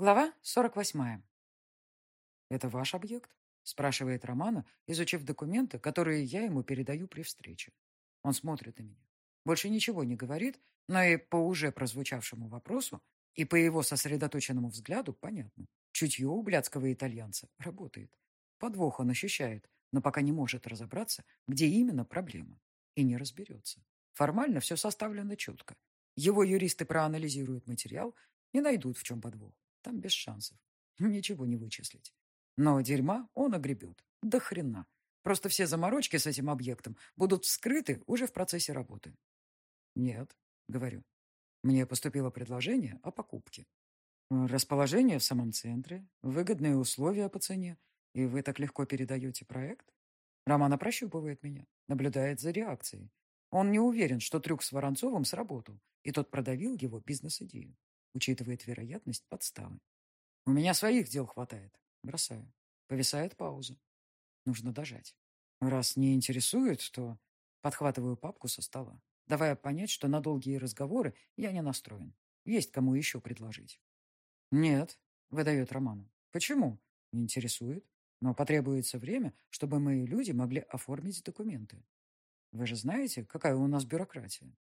Глава 48. «Это ваш объект?» – спрашивает Романа, изучив документы, которые я ему передаю при встрече. Он смотрит на меня. Больше ничего не говорит, но и по уже прозвучавшему вопросу, и по его сосредоточенному взгляду понятно. Чутье у блядского итальянца работает. Подвох он ощущает, но пока не может разобраться, где именно проблема. И не разберется. Формально все составлено четко. Его юристы проанализируют материал и найдут, в чем подвох. Там без шансов. Ничего не вычислить. Но дерьма он огребет. До хрена. Просто все заморочки с этим объектом будут вскрыты уже в процессе работы. Нет, говорю. Мне поступило предложение о покупке. Расположение в самом центре, выгодные условия по цене, и вы так легко передаете проект? Романа прощупывает меня, наблюдает за реакцией. Он не уверен, что трюк с Воронцовым сработал, и тот продавил его бизнес-идею учитывает вероятность подставы. У меня своих дел хватает. Бросаю. Повисает пауза. Нужно дожать. Раз не интересует, то подхватываю папку со стола, давая понять, что на долгие разговоры я не настроен. Есть кому еще предложить. Нет, выдает Роману. Почему? Не интересует. Но потребуется время, чтобы мои люди могли оформить документы. Вы же знаете, какая у нас бюрократия?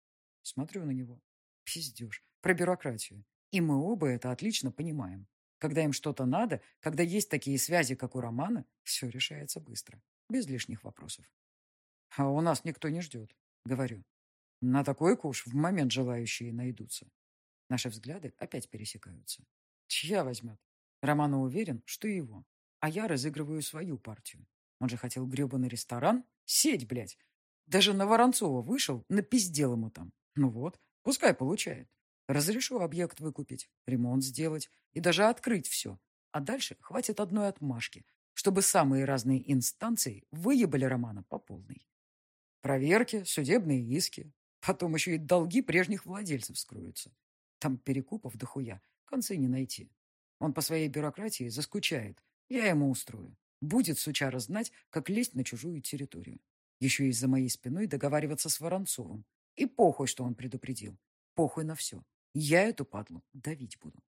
Смотрю на него. Пиздеж. Про бюрократию. И мы оба это отлично понимаем. Когда им что-то надо, когда есть такие связи, как у Романа, все решается быстро, без лишних вопросов. А у нас никто не ждет, говорю. На такой куш в момент желающие найдутся. Наши взгляды опять пересекаются. Чья возьмет? Романа уверен, что его. А я разыгрываю свою партию. Он же хотел гребаный ресторан. Сеть, блядь. Даже на Воронцова вышел, напиздел ему там. Ну вот, пускай получает. Разрешу объект выкупить, ремонт сделать и даже открыть все. А дальше хватит одной отмашки, чтобы самые разные инстанции выебали Романа по полной. Проверки, судебные иски. Потом еще и долги прежних владельцев скроются. Там перекупов дохуя, концы не найти. Он по своей бюрократии заскучает. Я ему устрою. Будет сучара знать, как лезть на чужую территорию. Еще и за моей спиной договариваться с Воронцовым. И похуй, что он предупредил. Похуй на все. Я эту падлу давить буду.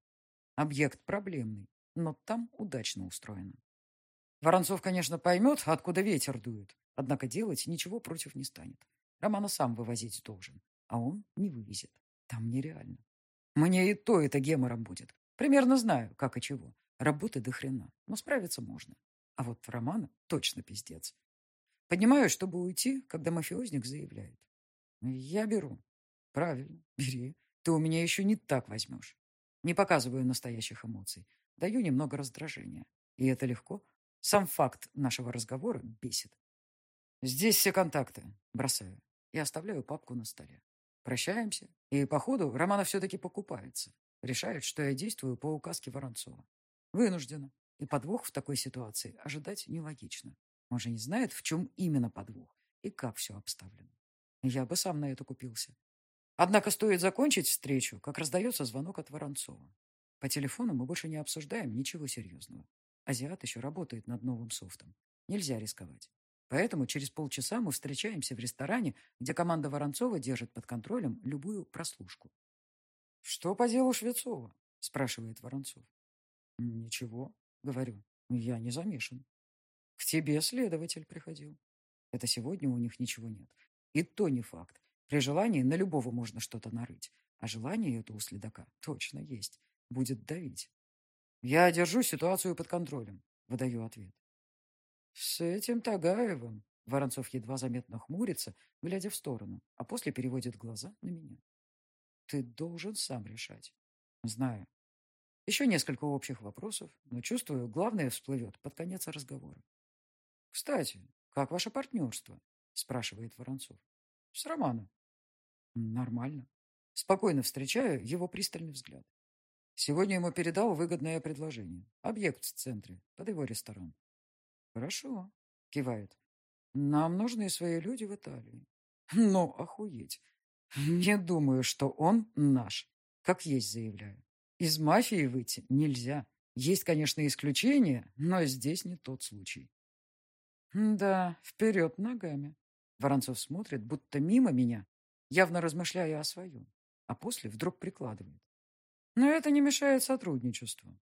Объект проблемный, но там удачно устроено. Воронцов, конечно, поймет, откуда ветер дует, однако делать ничего против не станет. Романа сам вывозить должен, а он не вывезет. Там нереально. Мне и то это гемором будет. Примерно знаю, как и чего. Работы до хрена, но справиться можно. А вот Романа точно пиздец. Поднимаю, чтобы уйти, когда мафиозник заявляет. Я беру. Правильно, бери. Ты у меня еще не так возьмешь. Не показываю настоящих эмоций. Даю немного раздражения. И это легко. Сам факт нашего разговора бесит. Здесь все контакты. Бросаю. И оставляю папку на столе. Прощаемся. И, походу, Романа все-таки покупается. Решает, что я действую по указке Воронцова. Вынуждена. И подвох в такой ситуации ожидать нелогично. Он же не знает, в чем именно подвох и как все обставлено. Я бы сам на это купился. Однако стоит закончить встречу, как раздается звонок от Воронцова. По телефону мы больше не обсуждаем ничего серьезного. Азиат еще работает над новым софтом. Нельзя рисковать. Поэтому через полчаса мы встречаемся в ресторане, где команда Воронцова держит под контролем любую прослушку. «Что по делу Швецова?» – спрашивает Воронцов. «Ничего», – говорю. «Я не замешан». «К тебе следователь приходил». Это сегодня у них ничего нет. И то не факт. При желании на любого можно что-то нарыть. А желание это у следака точно есть. Будет давить. Я держу ситуацию под контролем, выдаю ответ. С этим Тагаевым Воронцов едва заметно хмурится, глядя в сторону, а после переводит глаза на меня. Ты должен сам решать. Знаю. Еще несколько общих вопросов, но чувствую, главное всплывет под конец разговора. «Кстати, как ваше партнерство?» – спрашивает Воронцов. «С Романом». Нормально. Спокойно встречаю его пристальный взгляд. Сегодня ему передал выгодное предложение. Объект в центре, под его ресторан. Хорошо, кивает. Нам нужны свои люди в Италии. Но охуеть. Не думаю, что он наш. Как есть заявляю. Из мафии выйти нельзя. Есть, конечно, исключения, но здесь не тот случай. Да, вперед ногами. Воронцов смотрит, будто мимо меня, явно размышляя о своем, а после вдруг прикладывает. Но это не мешает сотрудничеству.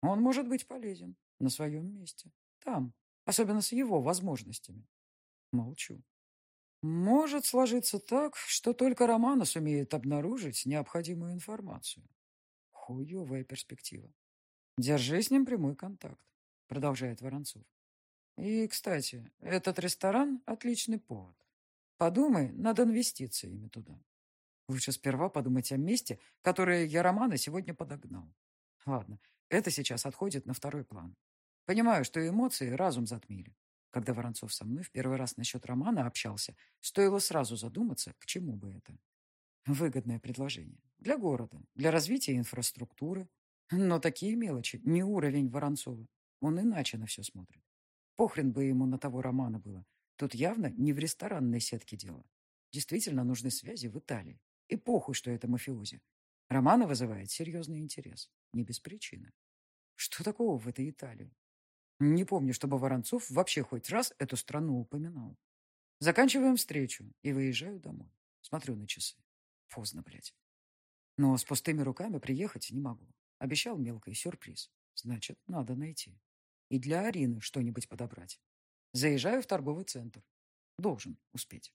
Он может быть полезен на своем месте. Там, особенно с его возможностями. Молчу. Может сложиться так, что только Романа сумеет обнаружить необходимую информацию. Хуевая перспектива. Держи с ним прямой контакт, продолжает Воронцов. И, кстати, этот ресторан – отличный повод. Подумай над инвестициями туда. Лучше сперва подумать о месте, которое я Романа сегодня подогнал. Ладно, это сейчас отходит на второй план. Понимаю, что эмоции разум затмили. Когда Воронцов со мной в первый раз насчет романа общался, стоило сразу задуматься, к чему бы это. Выгодное предложение. Для города, для развития инфраструктуры. Но такие мелочи, не уровень Воронцова. Он иначе на все смотрит. Похрен бы ему на того романа было. Тут явно не в ресторанной сетке дело. Действительно нужны связи в Италии. И похуй, что это мафиози. Романа вызывает серьезный интерес. Не без причины. Что такого в этой Италии? Не помню, чтобы Воронцов вообще хоть раз эту страну упоминал. Заканчиваем встречу и выезжаю домой. Смотрю на часы. Поздно, блядь. Но с пустыми руками приехать не могу. Обещал мелкий сюрприз. Значит, надо найти. И для Арины что-нибудь подобрать. Заезжаю в торговый центр. Должен успеть.